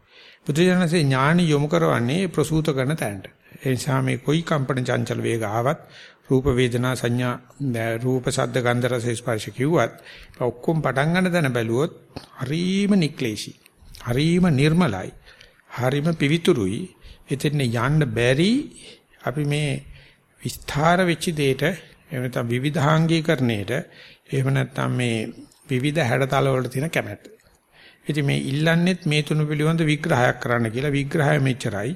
බුදුජානකසේ ඥාන යොමු කරවන්නේ ප්‍රසූත කරන තැනට. ඒ නිසා මේ කොයි කම්පන චංචල වේග ආවත් රූප වේදනා සංඥා රූප ශබ්ද ගන්ධ රස ස්පර්ශ කිව්වත් ඔක්කොම පටන් ගන්න තැන බැලුවොත් හරීම නික්ලේශී. හරීම නිර්මලයි. හරීම පිවිතුරුයි. එතෙන් යන්න බැරි අපි මේ විස්තර වෙච්ච දෙයට එහෙම නැත්නම් විවිධාංගීකරණයට එහෙම නැත්නම් මේ විවිධ හැඩතල වලට තියෙන කැමැත්ත. ඉතින් මේ ඉල්ලන්නේත් මේ තුන පිළිබඳ විග්‍රහයක් කරන්න කියලා විග්‍රහය මෙච්චරයි.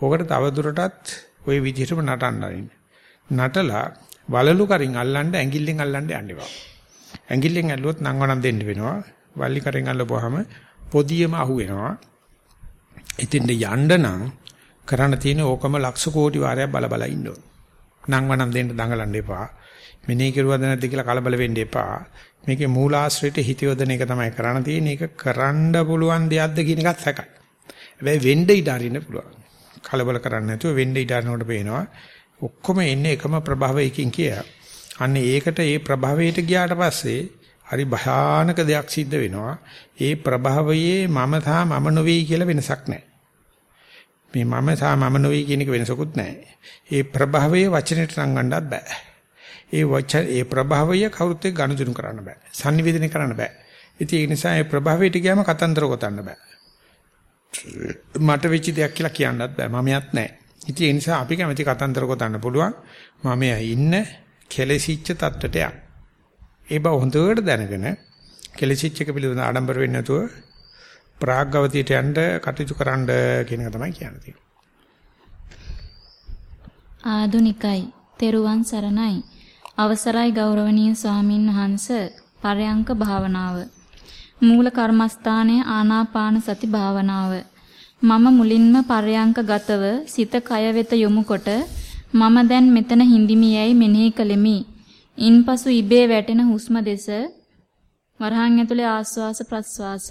ඕකට තව දුරටත් ওই විදිහටම නටන්න අරින්න. නටලා වලලු කරින් අල්ලන්න ඇඟිල්ලෙන් අල්ලන්න යන්න එපා. ඇඟිල්ලෙන් ඇල්ලුවොත් නංවනම් දෙන්න වෙනවා. වල්ලි කරින් අල්ලපුවාම පොදියම අහු වෙනවා. ඉතින් යන්න නම් කරන්න තියෙන ඕකම ලක්ෂ කෝටි වාරයක් බල බල ඉන්න ඕන. නංවනම් දෙන්න දඟලන්න එපා. මෙනේ කෙරුවද නැද්ද කියලා කලබල වෙන්න එපා. මේකේ මූලාශ්‍රයට හිත යොදන එක තමයි කරන්න තියෙන්නේ. ඒක කරන්න පුළුවන් දෙයක්ද කියන එකත් සැකයි. හැබැයි වෙන්න ඉඩ අරින්න පුළුවන්. කලබල කරන්නේ නැතුව වෙන්න ඉඩ අරිනකොට පේනවා ඔක්කොම එන්නේ එකම ප්‍රභාවයකින් කියලා. අන්න ඒකට ඒ ප්‍රභාවයට ගියාට පස්සේ හරි භයානක දෙයක් සිද්ධ වෙනවා. ඒ ප්‍රභාවයේ මම සහ මම නොවේ කියලා වෙනසක් නැහැ. මේ මම සහ මම නොවේ කියන එක වෙනසකුත් නැහැ. ඒ ප්‍රභාවයේ වචනෙට රංගන්නත් බෑ. ඒ වචන ඒ ප්‍රභාවය කවුරුත් එක්ක ගනුදෙනු කරන්න බෑ. sannivedana කරන්න බෑ. ඉතින් ඒ නිසා ඒ ප්‍රභාවයට ගියාම කතන්දර ගොතන්න බෑ. මට වෙච්ච දෙයක් කියලා කියන්නත් බෑ. මමයක් නැහැ. ඉතින් ඒ නිසා අපි කැමති කතන්දර ගොතන්න පුළුවන්. මම ඉන්න කෙලෙසිච්ච තත්ත්වයට යන්න. ඒ බව හොඳට දැනගෙන කෙලෙසිච්ච එක පිළිබඳ ආඩම්බර වෙන්නේ නැතුව ප්‍රාග්ගවතියට යන්න කටයුතු කරන්න කියන එක තමයි කියන්නේ. ආදුනිකයි. තෙරුවන් සරණයි. අවසරයි ගෞරවනීය ස්වාමින් වහන්ස පරයන්ක භාවනාව. මූල කර්මස්ථානයේ ආනාපාන සති භාවනාව. මම මුලින්ම පරයන්ක ගතව සිත කය වෙත යොමු කොට මම දැන් මෙතන හිඳිමියයි මෙනෙහි කළෙමි. ඉන්පසු ඉබේ වැටෙන හුස්ම දෙස වරහන් ඇතුලේ ආස්වාස ප්‍රස්වාස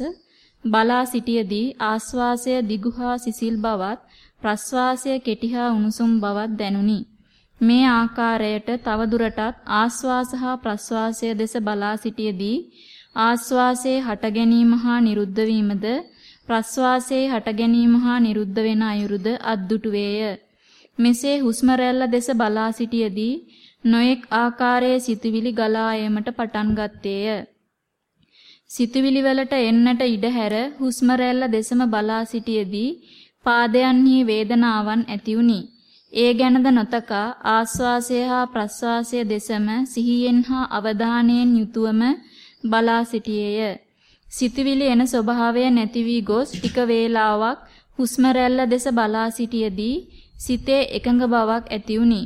බලා සිටියේදී ආස්වාසය දිගුහා සිසිල් බවත් ප්‍රස්වාසය කෙටිහා උණුසුම් බවත් දැනුනි. මේ ආකාරයට තවදුරටත් ආස්වාස හා ප්‍රස්වාසය දෙස බලා සිටියේදී ආස්වාසයේ හට ගැනීම හා නිරුද්ධ වීමද ප්‍රස්වාසයේ හට ගැනීම හා නිරුද්ධ වෙන අයුරුද අද්දුටු වේය. මෙසේ හුස්ම දෙස බලා සිටියේදී නොඑක් ආකාරයේ සිතුවිලි ගලා ඒමට පටන් ගත්තේය. සිතුවිලි වලට එන්නට ඉඩ හැර හුස්ම දෙසම බලා සිටියේදී පාදයන්හි වේදනාවන් ඇති වුනි. ඒ ගැනද නොතකා ආස්වාසය හා ප්‍රස්වාසය දෙසම සිහියෙන් හා අවධානයෙන් යුතුවම බලා සිටියේය. සිතවිලි එන ස්වභාවය නැති වී ගොස් ටික වේලාවක් හුස්ම දෙස බලා සිටියේදී සිතේ එකඟ බවක් ඇති වුනි.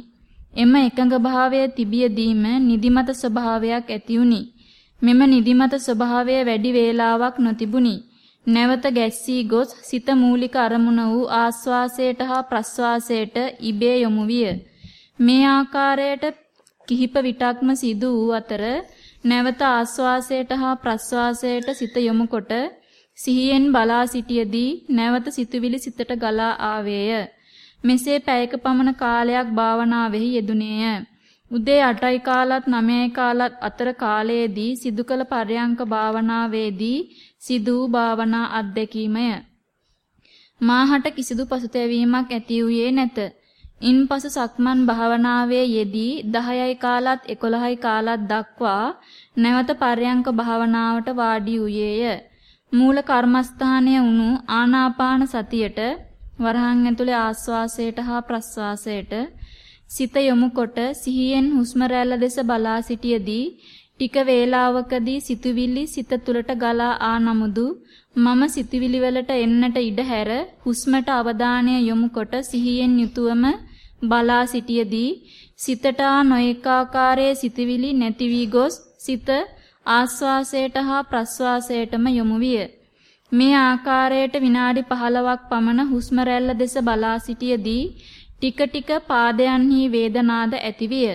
එම එකඟ භාවය තිබියදීම නිදිමත ස්වභාවයක් ඇති වුනි. මෙම නිදිමත ස්වභාවය වැඩි වේලාවක් නොතිබුනි. නැවත ගැස්සී ගොස් සිත මූලික අරමුණ වූ ආස්වාසයට හා ප්‍රස්වාසයට ඉබේ යොමු විය. මේ ආකාරයට කිහිප විටක්ම සිදු වූ අතර නැවත ආස්වාසයට හා ප්‍රස්වාසයට සිත යොමුකොට සිහියෙන් බලා සිටියේදී නැවත සිතුවිලි සිතට ගලා ආවේය. මෙසේ පැයක පමණ කාලයක් භාවනාවෙහි යෙදුනේය. උදේ 8යි කාලත් 9යි කාලත් අතර කාලයේදී සිදු කළ පරයන්ක භාවනාවේදී සිදු භාවනා අධ්‍යක්ීමය. මාහට කිසිදු පසුතැවීමක් ඇති වූයේ නැත. ඉන්පසු සක්මන් භාවනාවේ යෙදී 10යි කාලත් 11යි කාලත් දක්වා නැවත පර්යංක භාවනාවට වාඩි වූයේය. මූල කර්මස්ථානය වුණු ආනාපාන සතියට වරහන් ඇතුලේ ආස්වාසයට හා ප්‍රස්වාසයට සිත යොමු කොට සිහියෙන් හුස්ම දෙස බලා සිටියේදී ටික වේලාවකදී සිතුවිලි සිත තුළට ගලා ආ නමුදු මම සිතුවිලි වලට එන්නට ඉඩ හැර හුස්මට අවධානය යොමු කොට සිහියෙන් යුතුවම බලා සිටියේදී සිතට නොඑකාකාරයේ සිතුවිලි නැති වී ගොස් සිත ආස්වාසයට හා ප්‍රස්වාසයටම යොමු විය. මේ ආකාරයට විනාඩි 15ක් පමණ හුස්ම දෙස බලා සිටියේදී ටික ටික පාදයන්හි වේදනාද ඇතිවිය.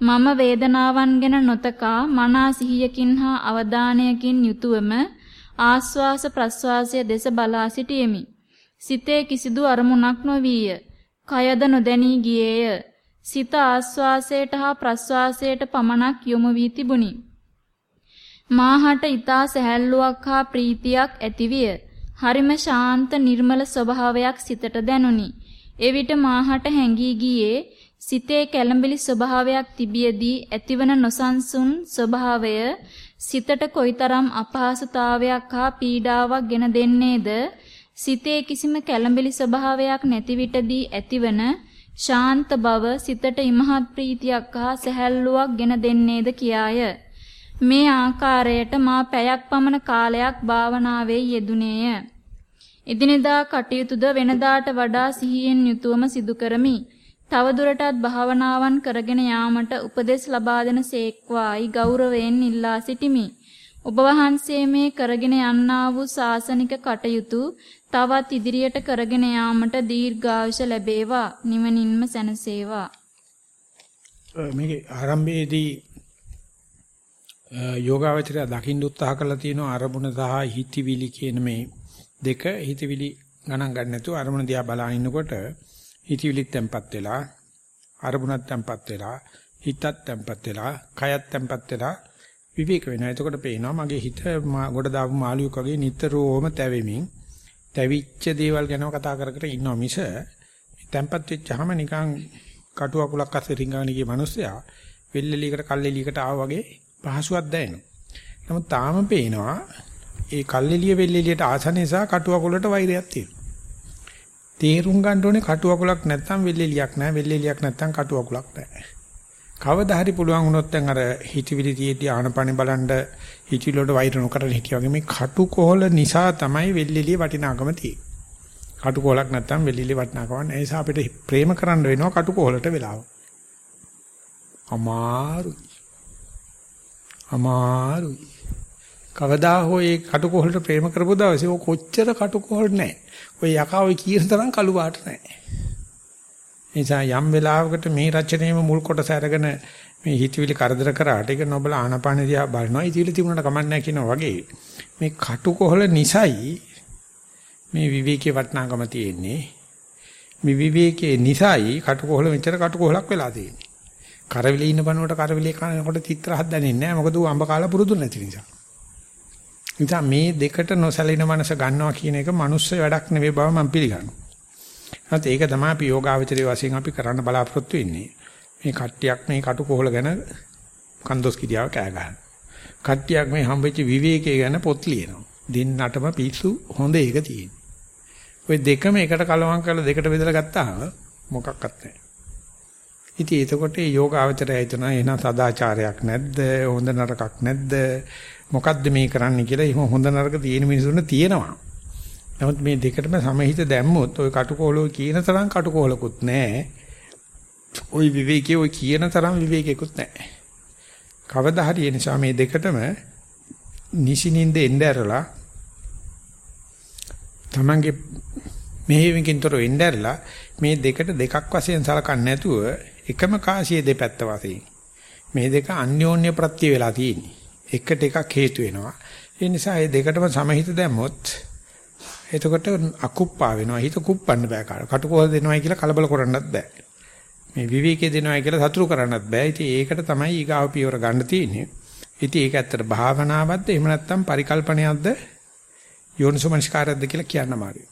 මම වේදනාවන් ගැන නොතකා මනා සිහියකින් හා අවධානයකින් යුතුවම ආස්වාස ප්‍රස්වාසය දෙස බලා සිටියෙමි. සිතේ කිසිදු අරමුණක් නොවිය. කයද නොදැනී ගියේය. සිත ආස්වාසයට හා ප්‍රස්වාසයට පමණක් යොමු වී තිබුණි. මාහට ඊතා සැහැල්ලුවක් හා ප්‍රීතියක් ඇතිවිය. හරිම ශාන්ත නිර්මල ස්වභාවයක් සිතට දැනුනි. එවිට මාහට හැඟී ගියේ සිතේ කැළඹිලි ස්වභාවයක් තිබියදී ඇතිවන නොසන්සුන් ස්වභාවය සිතට කොයිතරම් අපහසුතාවයක් හා පීඩාවක් ගෙන දෙන්නේද? සිතේ කිසිම කැළඹිලි ස්වභාවයක් නැති විටදී ඇතිවන ශාන්ත බව සිතට ඉමහත් ප්‍රීතියක් හා සැහැල්ලුවක් ගෙන දෙන්නේද කියාය. මේ ආකාරයට මා පැයක් පමණ කාලයක් භාවනාවේ යෙදුනේය. එදිනෙදා කටයුතුද වෙනදාට වඩා සිහියෙන් යුතුවම සිදු කරමි තවදුරටත් භාවනාවන් කරගෙන යාමට උපදෙස් ලබා දෙන සේක්වායි ගෞරවයෙන් ඉල්ලා සිටිමි. ඔබ වහන්සේ මේ කරගෙන යන්නා වූ සාසනික කටයුතු තවත් ඉදිරියට කරගෙන යාමට දීර්ඝායුෂ ලැබේවා නිවනින්ම සැනසේවා. මේකේ ආරම්භයේදී යෝගාවචරය දකින්න උත්සාහ කළා තියෙනවා අරමුණ සහ හිතවිලි කියන මේ දෙක හිතවිලි ගණන් ගන්න නැතුව අරමුණ දිහා බලන ඉන්නකොට හිතවිලිත් තැම්පත් වෙලා අරමුණත් තැම්පත් වෙලා හිතත් තැම්පත් වෙලා කයත් තැම්පත් වෙලා විවේක වෙනවා. එතකොට පේනවා මගේ හිත ගොඩ දාපු මාළුවෙක් වගේ නිතරම තැවෙමින් තැවිච්ච දේවල් ගැන කතා කර කර ඉන්නවා මිස තැම්පත් වෙච්චාම නිකන් කටු අකුලක් අස්සේ රිංගගෙන ගිය මිනිස්සයා වෙල්ෙලියකට කල්ෙලියකට ආවා වගේ පහසුවක් දැනෙනවා. නමුත් තාම පේනවා ඒ කල්ෙලිය වෙල්ෙලියට ආසනේ සහ කටු අකුලට වෛරයක් තියෙනවා. තේරුම් ගන්න ඕනේ කටු අකුලක් නැත්තම් වෙල්ෙලියක් නැහැ වෙල්ෙලියක් නැත්තම් කටු අකුලක් නැහැ. කවදා හරි පුළුවන් වුණොත් දැන් අර හිතවිලි තියේදී ආනපනෙ බලන්න හිතවිලි වලට වෛර නොකරන හිටිය වගේ මේ කටු කොහල නිසා තමයි වෙල්ෙලිය වටිනාකම තියෙන්නේ. කටු කොහලක් නැත්තම් වෙල්ෙලිය වටිනාකම නැහැ. ඒ නිසා අපිට ප්‍රේම කරන්න වෙනවා කටු කොහලට වෙලාව. අමාරුයි. අමාරුයි. කවදා හෝ ඒ කටුකොහලට ප්‍රේම කරපු දවසේ ඔය කොච්චර කටුකොහල් නැහැ. ඔය යකා ඔය කීන තරම් කළු පාට නැහැ. නිසා යම් වෙලාවකට මේ රචනයේම මුල් කොටස අරගෙන මේ හිතවිලි කරදර කරාට ඒක නොබල ආනපාන දිහා බලනවා. හිතවිලි තිබුණාට කමක් නැහැ කියනවා වගේ මේ කටුකොහල නිසයි මේ විවේකයේ වටිනාකම තියෙන්නේ. මේ විවේකයේ නිසයි කටුකොහල මෙච්චර කටුකොහලක් වෙලා තියෙන්නේ. කරවිලේ ඉන්න බනකොට කරවිලේ කනකොට චිත්‍රහත් දැනෙන්නේ නැහැ. මොකද ඌ අඹ කාලා පුරුදු නැති නිසා. නිසා මේ දෙකට නොසැලෙන මනස ගන්නවා කියන එක මනුස්ස වැඩක් නෙවෙයි බව මම පිළිගන්නවා. නැත් ඒක තමයි අපි යෝගාවචරයේ වශයෙන් අපි කරන්න බලාපොරොත්තු වෙන්නේ. මේ කට්ටියක් මේ කටුකොහල ගැන කන්දොස් කිරියාව කෑ ගන්න. කට්ටියක් මේ හම්බෙච්ච විවේකයේ ගැන පොත් ලියනවා. දෙන්නටම පිස්සු හොඳ එක තියෙන. ওই දෙකම එකට කලවම් කරලා දෙකට බෙදලා ගත්තාම මොකක්වත් නැහැ. ඉතින් එතකොට මේ යෝගාවචරය හිතනවා එහෙනම් සදාචාරයක් නැද්ද? හොඳ නරකක් නැද්ද? මොකද්ද මේ කරන්න කියලා එහෙම හොඳ නරක තියෙන මිනිසුන්ට තියෙනවා. නමුත් මේ දෙකටම සමහිත දැම්මොත් ওই කටුකොලෝ කියන තරම් කටුකොලකුත් නැහැ. ওই විවේකයේ ওই කියන තරම් විවේකයකුත් නැහැ. කවදා හරි ඒ නිසා මේ දෙකටම නිසිනින්ද එන්න ඇරලා තමන්ගේ මෙහෙයකින්තර එන්න ඇරලා මේ දෙකට දෙකක් වශයෙන් සලකන්නේ නැතුව එකම කාසියේ දෙපැත්ත වශයෙන් මේ දෙක අන්‍යෝන්‍ය ප්‍රත්‍ය වෙලා තියෙන්නේ. එකට එකක් හේතු වෙනවා. ඒ නිසා මේ දෙකටම සමහිත දැම්මොත් එතකොට අකුප්පා වෙනවා. හිත කුප්පන්න බෑ කාට. කටුකොහල දෙනවයි කියලා කලබල කරන්නත් බෑ. මේ විවේකයේ දෙනවයි කියලා සතුරු කරන්නත් බෑ. ඉතින් ඒකට තමයි ඊගාව පියවර ගන්න තියෙන්නේ. ඉතින් ඒක ඇත්තට භාවනාවක්ද එහෙම නැත්නම් පරිකල්පනයක්ද යෝනිසෝමනස්කාරයක්ද කියලා කියන්න මාරුයි.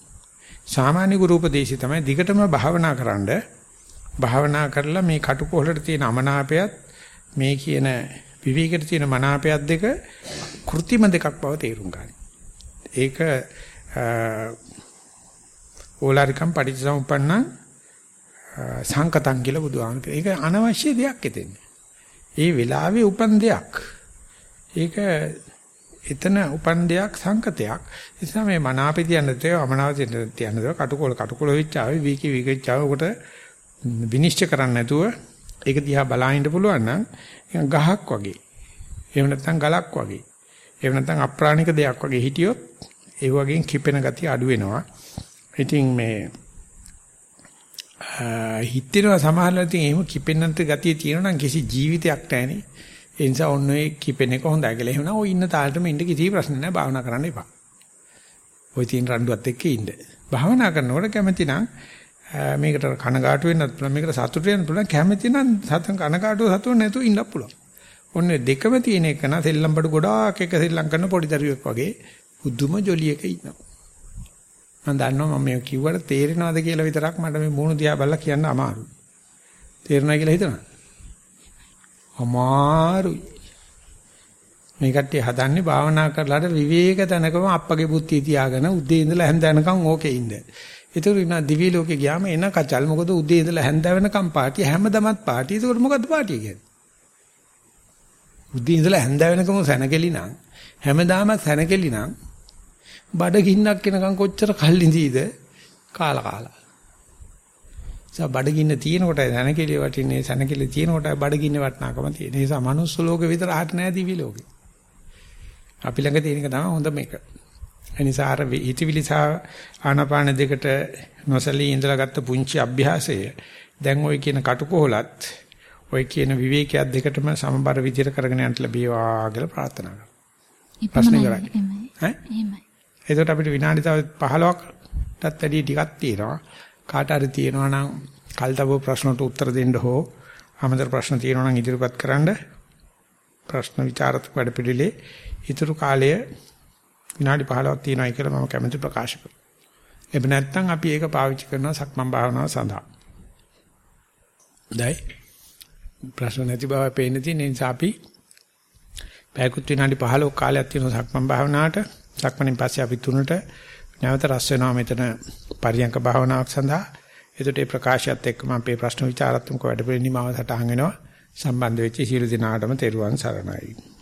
සාමාන්‍ය ගුරු උපදේශي තමයි දිගටම භාවනා කරන්න භාවනා කරලා මේ කටුකොහලට තියෙන අමනාපයත් මේ කියන විවේකයට තියෙන මනාපයත් දෙක කෘත්‍රිම දෙකක් බව තේරුම් ගන්න. ඒක ඕලාරිකම් පටිච්චසමුප්පන්න සංකතං කියලා බුදුහාම කියනවා. ඒක අනවශ්‍ය දෙයක් එතෙන්නේ. ඒ වෙලාවේ උපන් දෙයක්. ඒක එතන උපන් දෙයක් සංකතයක්. ඒ නිසා මේ මනාපේ තියන්න තේ අමනාපේ තියන්න තේ කටුකොල කටුකොල වෙච්චාවේ වීකි වීකච්චාව උකට විනිශ්චය කරන්න නැතුව ඒක දිහා බලහින්න පුළුවන් නම් ගහක් වගේ. එහෙම නැත්නම් ගලක් වගේ. එහෙම නැත්නම් අප්‍රාණික දෙයක් වගේ හිටියොත් ඒ වගේන් කිපෙන ගතිය අඩු වෙනවා. ඉතින් මේ හිතේනවා සමහරවල් ඉතින් එහෙම කිපෙන්නන්ත ගතිය තියෙනවා නම් කිසි ජීවිතයක් නැහැනේ. ඒ නිසා ඔන්න ඔය කිපෙන එක හොඳයි කියලා. එහෙනම් ඔය ඉන්න තාලෙටම ඉන්න කිසි ප්‍රශ්න නැහැ. භාවනා කරන්න එපා. ඔය තියෙන රණ්ඩුවත් එක්ක ඉන්න. භාවනා කරනකොට කැමති නම් මේකට කනගාටු වෙන්නත් පුළුවන්. මේකට සතුටු වෙන්න පුළුවන්. කැමති නම් සතන් කනගාටුව සතුටු නැතුව ඉන්නත් පුළුවන්. ඔන්න දෙකම තියෙන එක නා සෙල්ලම් බඩු ගොඩාක් එක සෙල්ලම් කරන පොඩි දරුවෙක් වගේ බුදුම ජොලියක ඉන්නවා. මම දන්නවා මම මේ කිව්වට තේරෙනවද කියලා විතරක් මට මේ මූණ දිහා බලලා කියන්න අමාරුයි. තේරෙනවා කියලා හිතනවා. අමාරුයි. මේ කට්ටිය හදන්නේ භාවනා කරලාට විවේක තැනකම අප්පගේ බුද්ධිය තියාගෙන උදේ ඉඳලා හැන්ද වෙනකන් ඕකේ ඉන්න. ඒතර ඉන්න දිවි ලෝකේ ගියාම එන කචල් මොකද උදේ ඉඳලා හැන්ද වෙනකන් පාටි හැමදමත් පාටි. ඒකට මොකද්ද පාටි කියන්නේ? උදේ ඉඳලා හැන්ද වෙනකම සැනකෙලි නම් හැමදාමත් සැනකෙලි නම් බඩගින්නක් වෙනකන් කොච්චර කල් ඉඳීද කාලා කාලා. ඒ බඩගින්න තියෙන කොට සැනකෙලිය වටින්නේ සැනකෙලිය තියෙන කොට බඩගින්න වටනාකම තියෙන. ඒ නිසා මනුස්ස ලෝකෙ විතර ආට නැහැ දිවි ලෝකෙ. අපි ළඟ තියෙන එක තමයි හොඳ මේක. ඒ නිසා අර හිතවිලි සහ ආනාපාන දෙකට නොසලී ඉඳලා ගත්ත පුංචි අභ්‍යාසය දැන් ওই කියන කටුකොහලත් ওই කියන විවේකයක් දෙකටම සමබර විදිහට කරගෙන යන්න ලැබේවා කියලා ප්‍රාර්ථනා කරනවා. ප්‍රශ්න කරන්නේ. ඈ? එහෙමයි. එතකොට අපිට විනාඩි තව 15කටත් වැඩි ටිකක් තියෙනවා. කාට හරි තියෙනවා නම් කල්තබ ප්‍රශ්නට උත්තර දෙන්න හෝ අමතර ප්‍රශ්න තියෙනවා නම් ඉදිරිපත් කරන්න ප්‍රශ්න විචාරත් වැඩ පිළිලේ ඊතුරු කාලය විනාඩි 15ක් තියෙනවා කියලා මම කැමැති ප්‍රකාශ කරනවා. එහෙම නැත්නම් අපි ඒක පාවිච්චි කරනවා සක්මන් භාවනාව සඳහා. දැයි ප්‍රශ්න නැති බව පේන තියෙන නිසා අපි පැයකුත් විනාඩි 15ක් කාලයක් තියෙනවා සක්මන් භාවනාවට. සක්මණෙන් පස්සේ අපි තුනට නැවත රැස් වෙනවා මෙතන පරියංක භාවනාවක් සඳහා. එතකොට මේ ප්‍රකාශයත් එක්කම අපේ ප්‍රශ්න විචාරාත්මක වැඩ පිළිනිමාව සටහන් වෙනවා. සම්බන්ධ වෙච්ච සියලු දෙනාටම තෙරුවන් සරණයි.